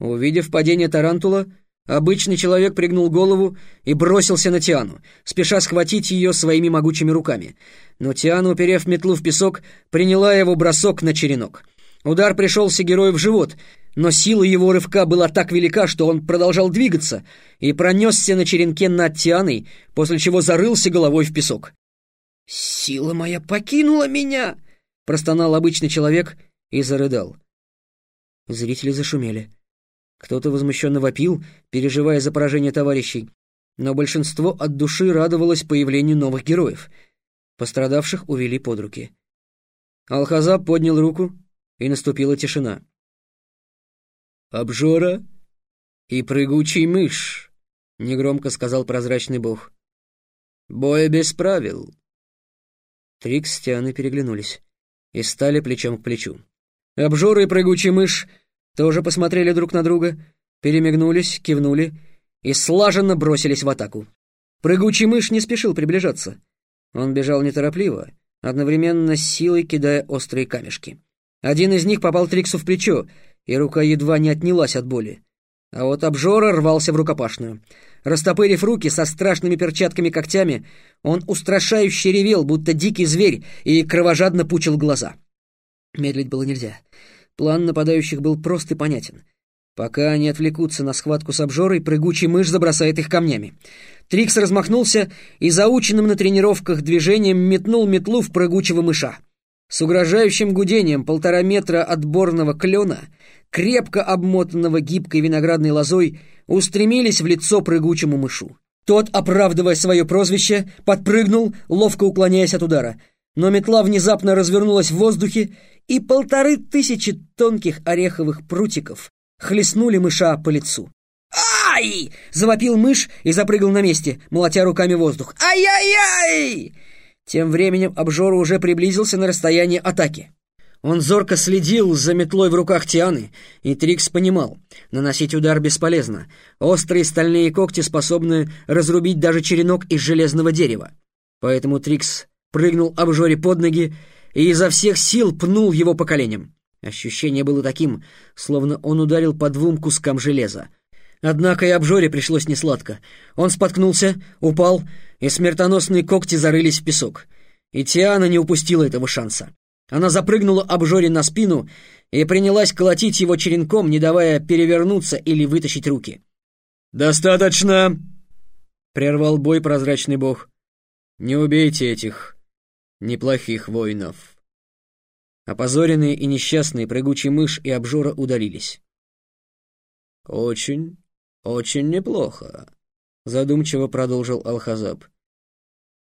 Увидев падение тарантула, обычный человек пригнул голову и бросился на Тиану, спеша схватить ее своими могучими руками. Но Тиана, уперев метлу в песок, приняла его бросок на черенок. Удар пришелся герою в живот, но сила его рывка была так велика, что он продолжал двигаться и пронесся на черенке над Тианой, после чего зарылся головой в песок. «Сила моя покинула меня!» — простонал обычный человек и зарыдал. Зрители зашумели. Кто-то возмущенно вопил, переживая за поражение товарищей, но большинство от души радовалось появлению новых героев. Пострадавших увели под руки. Алхазаб поднял руку, и наступила тишина. «Обжора и прыгучий мышь», — негромко сказал прозрачный бог. «Боя без правил». Трикс с Тианой переглянулись и стали плечом к плечу. Обжора и прыгучий мышь тоже посмотрели друг на друга, перемигнулись, кивнули и слаженно бросились в атаку. Прыгучий мышь не спешил приближаться. Он бежал неторопливо, одновременно силой кидая острые камешки. Один из них попал Триксу в плечо, и рука едва не отнялась от боли. А вот обжора рвался в рукопашную. Растопырив руки со страшными перчатками-когтями, он устрашающе ревел, будто дикий зверь, и кровожадно пучил глаза. Медлить было нельзя. План нападающих был прост и понятен. Пока они отвлекутся на схватку с обжорой, прыгучий мышь забросает их камнями. Трикс размахнулся и заученным на тренировках движением метнул метлу в прыгучего мыша. С угрожающим гудением полтора метра отборного клена, крепко обмотанного гибкой виноградной лозой, устремились в лицо прыгучему мышу. Тот, оправдывая свое прозвище, подпрыгнул, ловко уклоняясь от удара. Но метла внезапно развернулась в воздухе, и полторы тысячи тонких ореховых прутиков хлестнули мыша по лицу. «Ай!» — завопил мышь и запрыгал на месте, молотя руками воздух. «Ай-яй-яй!» Тем временем обжора уже приблизился на расстояние атаки. Он зорко следил за метлой в руках Тианы, и Трикс понимал, наносить удар бесполезно. Острые стальные когти способны разрубить даже черенок из железного дерева. Поэтому Трикс прыгнул обжоре под ноги и изо всех сил пнул его по коленям. Ощущение было таким, словно он ударил по двум кускам железа. Однако и обжоре пришлось несладко. Он споткнулся, упал, и смертоносные когти зарылись в песок. И Тиана не упустила этого шанса. Она запрыгнула обжоре на спину и принялась колотить его черенком, не давая перевернуться или вытащить руки. «Достаточно!» — прервал бой прозрачный бог. «Не убейте этих неплохих воинов». Опозоренные и несчастные прыгучий мышь и обжора удалились. «Очень, очень неплохо», — задумчиво продолжил Алхазаб.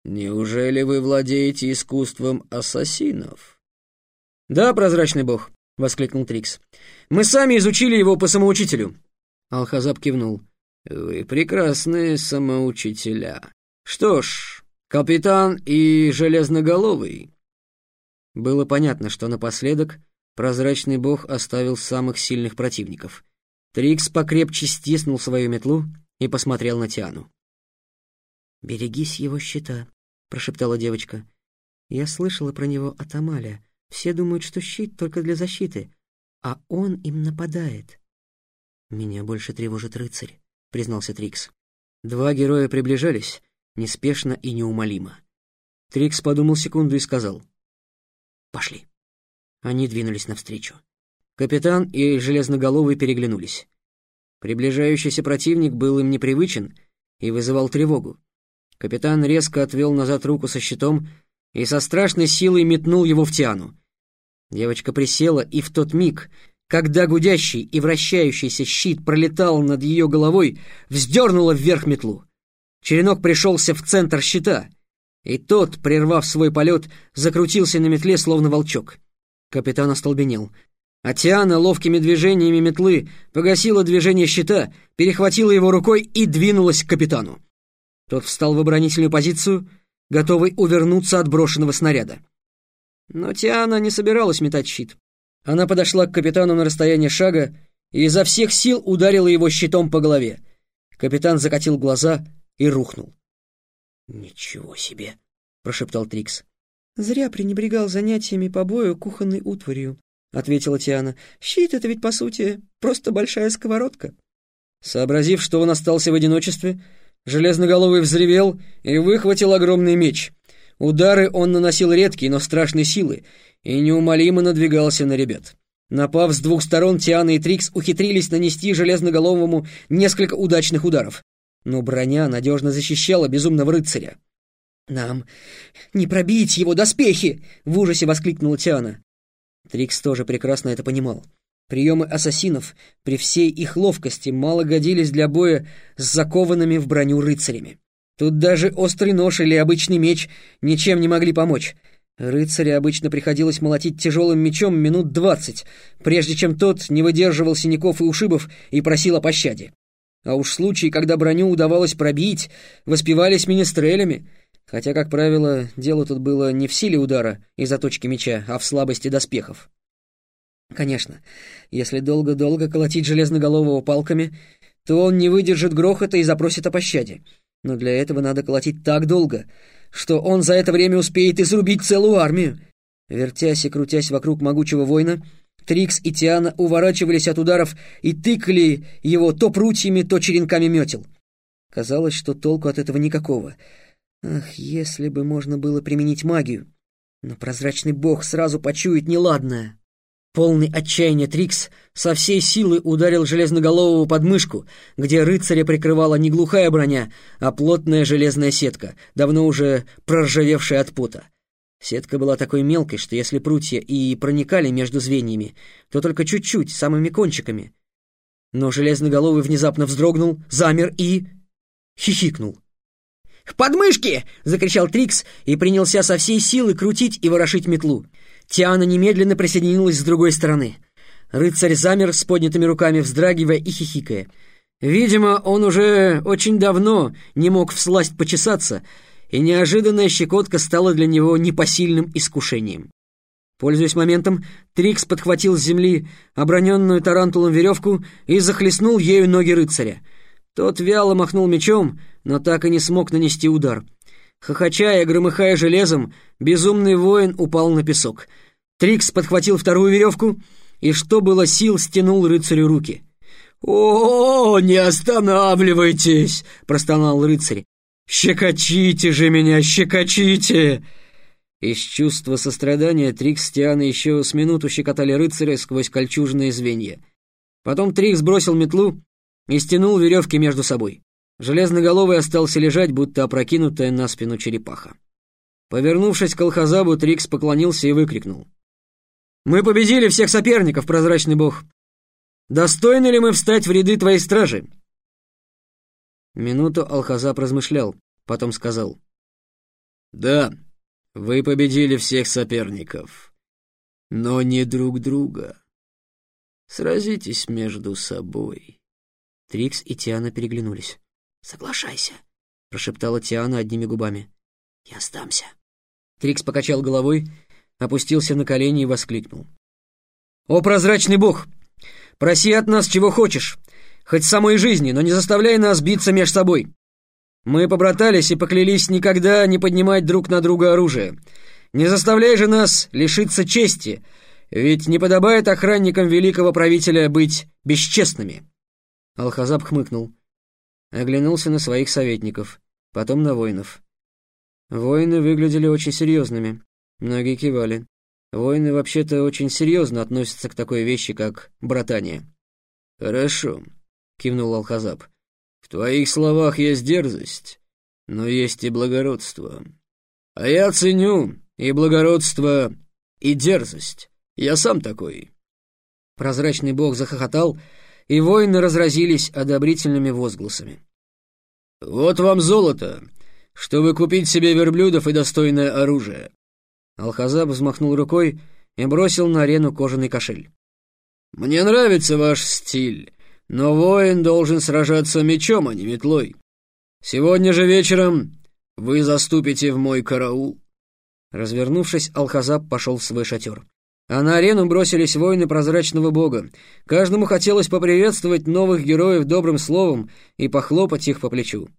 «Неужели вы владеете искусством ассасинов?» «Да, прозрачный бог», — воскликнул Трикс. «Мы сами изучили его по самоучителю». Алхазаб кивнул. «Вы прекрасные самоучителя. Что ж, капитан и железноголовый». Было понятно, что напоследок прозрачный бог оставил самых сильных противников. Трикс покрепче стиснул свою метлу и посмотрел на Тиану. «Берегись его щита», — прошептала девочка. «Я слышала про него от Амаля. Все думают, что щит только для защиты, а он им нападает». «Меня больше тревожит рыцарь», — признался Трикс. Два героя приближались, неспешно и неумолимо. Трикс подумал секунду и сказал. «Пошли». Они двинулись навстречу. Капитан и Железноголовый переглянулись. Приближающийся противник был им непривычен и вызывал тревогу. Капитан резко отвел назад руку со щитом и со страшной силой метнул его в Тиану. Девочка присела, и в тот миг, когда гудящий и вращающийся щит пролетал над ее головой, вздернула вверх метлу. Черенок пришелся в центр щита, и тот, прервав свой полет, закрутился на метле, словно волчок. Капитан остолбенел. А Тиана ловкими движениями метлы погасила движение щита, перехватила его рукой и двинулась к капитану. Тот встал в оборонительную позицию, готовый увернуться от брошенного снаряда. Но Тиана не собиралась метать щит. Она подошла к капитану на расстояние шага и изо всех сил ударила его щитом по голове. Капитан закатил глаза и рухнул. «Ничего себе!» — прошептал Трикс. «Зря пренебрегал занятиями по бою кухонной утварью», ответила Тиана. «Щит — это ведь, по сути, просто большая сковородка». Сообразив, что он остался в одиночестве, Железноголовый взревел и выхватил огромный меч. Удары он наносил редкие, но страшной силы, и неумолимо надвигался на ребят. Напав с двух сторон, Тиана и Трикс ухитрились нанести Железноголовому несколько удачных ударов. Но броня надежно защищала безумного рыцаря. «Нам не пробить его доспехи!» — в ужасе воскликнула Тиана. Трикс тоже прекрасно это понимал. Приемы ассасинов при всей их ловкости мало годились для боя с закованными в броню рыцарями. Тут даже острый нож или обычный меч ничем не могли помочь. Рыцаря обычно приходилось молотить тяжелым мечом минут двадцать, прежде чем тот не выдерживал синяков и ушибов и просил о пощаде. А уж случаи, когда броню удавалось пробить, воспевались министрелями, хотя, как правило, дело тут было не в силе удара и заточки меча, а в слабости доспехов. Конечно, если долго-долго колотить железноголового палками, то он не выдержит грохота и запросит о пощаде. Но для этого надо колотить так долго, что он за это время успеет изрубить целую армию. Вертясь и крутясь вокруг могучего воина, Трикс и Тиана уворачивались от ударов и тыкали его то прутьями, то черенками метел. Казалось, что толку от этого никакого. Ах, если бы можно было применить магию. Но прозрачный бог сразу почует неладное. Полный отчаяния Трикс со всей силы ударил железноголового под мышку, где рыцаря прикрывала не глухая броня, а плотная железная сетка, давно уже проржавевшая от пота. Сетка была такой мелкой, что если прутья и проникали между звеньями, то только чуть-чуть, самыми кончиками. Но железноголовый внезапно вздрогнул, замер и... хихикнул. «Подмышки!» — закричал Трикс и принялся со всей силы крутить и ворошить метлу. Тиана немедленно присоединилась с другой стороны. Рыцарь замер с поднятыми руками, вздрагивая и хихикая. Видимо, он уже очень давно не мог всласть почесаться, и неожиданная щекотка стала для него непосильным искушением. Пользуясь моментом, Трикс подхватил с земли оброненную тарантулом веревку и захлестнул ею ноги рыцаря. Тот вяло махнул мечом, но так и не смог нанести удар. Хохоча и громыхая железом, безумный воин упал на песок. Трикс подхватил вторую веревку и, что было сил, стянул рыцарю руки. «О, не останавливайтесь!» — простонал рыцарь. «Щекочите же меня, щекочите!» Из чувства сострадания Трикс с Тианой еще с минуту щекотали рыцаря сквозь кольчужные звенья. Потом Трикс бросил метлу и стянул веревки между собой. Железноголовый остался лежать, будто опрокинутая на спину черепаха. Повернувшись к Алхазабу, Трикс поклонился и выкрикнул. «Мы победили всех соперников, прозрачный бог! Достойны ли мы встать в ряды твоей стражи?» Минуту Алхазаб размышлял, потом сказал. «Да, вы победили всех соперников, но не друг друга. Сразитесь между собой». Трикс и Тиана переглянулись. «Соглашайся», — прошептала Тиана одними губами. «Я сдамся». Трикс покачал головой, опустился на колени и воскликнул. «О, прозрачный бог! Проси от нас, чего хочешь, хоть самой жизни, но не заставляй нас биться меж собой. Мы побратались и поклялись никогда не поднимать друг на друга оружие. Не заставляй же нас лишиться чести, ведь не подобает охранникам великого правителя быть бесчестными». Алхазаб хмыкнул. Оглянулся на своих советников, потом на воинов. Воины выглядели очень серьезными. Многие кивали. Воины вообще-то очень серьезно относятся к такой вещи, как братание. «Хорошо», — кивнул Алхазаб. «В твоих словах есть дерзость, но есть и благородство. А я ценю и благородство, и дерзость. Я сам такой». Прозрачный бог захохотал, и воины разразились одобрительными возгласами. «Вот вам золото, чтобы купить себе верблюдов и достойное оружие». Алхазаб взмахнул рукой и бросил на арену кожаный кошель. «Мне нравится ваш стиль, но воин должен сражаться мечом, а не метлой. Сегодня же вечером вы заступите в мой караул». Развернувшись, Алхазаб пошел в свой шатер. А на арену бросились воины прозрачного бога. Каждому хотелось поприветствовать новых героев добрым словом и похлопать их по плечу.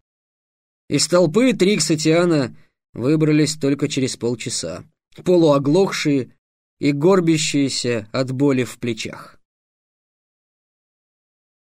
Из толпы Трикс и Тиана выбрались только через полчаса, полуоглохшие и горбящиеся от боли в плечах.